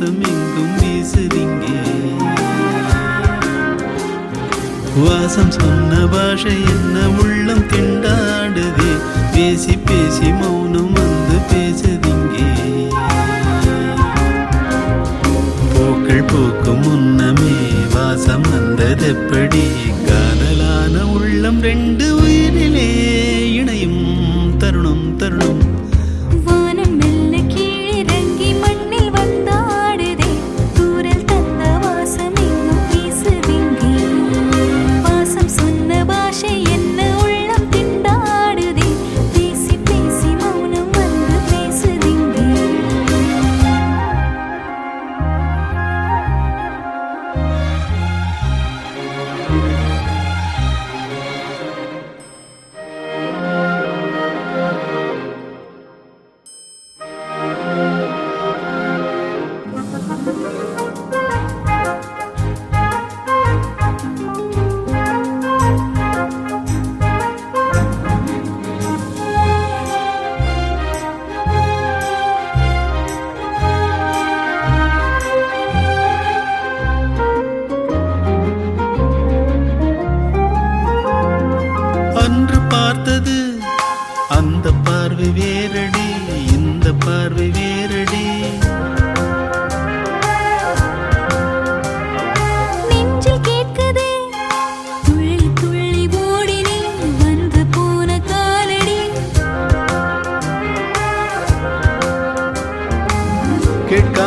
வாசம் எங்கும் வீசுதிங்கே வாசம் சொன்ன பாஷை என்ன உள்ளம் திண்டாடுதே. பேசி பேசி மௌனம் வந்து பேசுதிங்கே. பூக்கள் பூக்கும் முன்னமே வாசம் வந்ததெப்படி? காதலான உள்ளம் ரெண்டு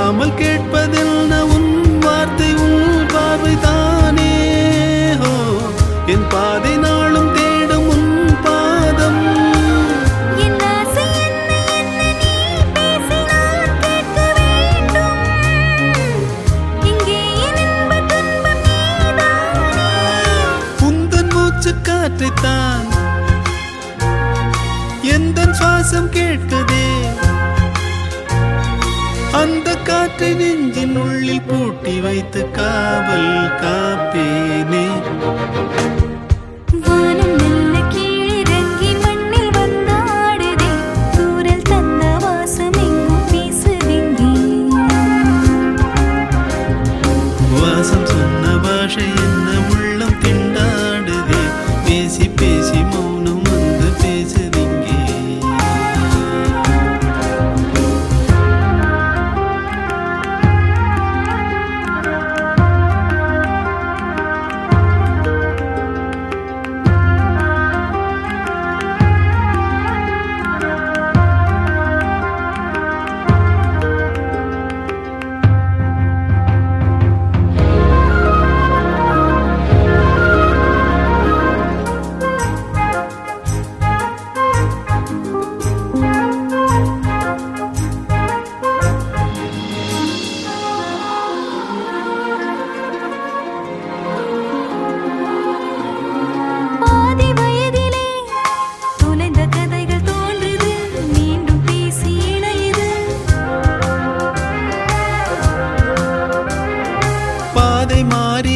கேளாமல் கேட்பதென்ன உன் வார்த்தை உன் பார்வை தானே ஹோ என் பாதை நாளும் தேடும் உன் பாதம். உந்தன் மூச்சு காற்றைத்தான் எந்த சுவாசம் கேட்டதே அந்த காற்றை நெஞ்சின் உள்ளில் பூட்டி வைத்து காவல் காப்பேனே. மாறி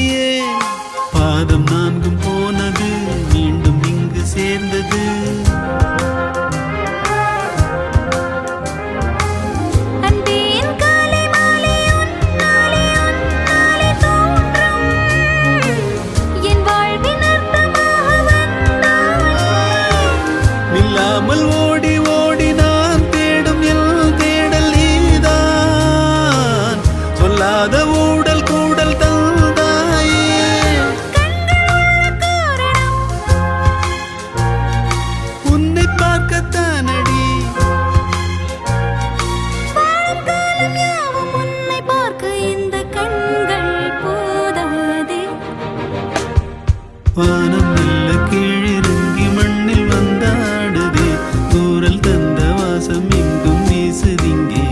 வானம் மெல்ல கீழிறங்கி மண்ணில் வந்தாடுதே. கூறல் தந்த வாசம் எங்கும் வீசுதிங்கே.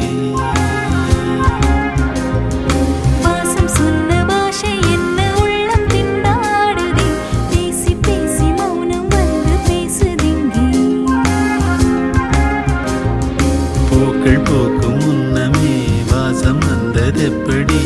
பூக்கள் போக்கும் முன்னமே வாசம் வந்ததெப்படி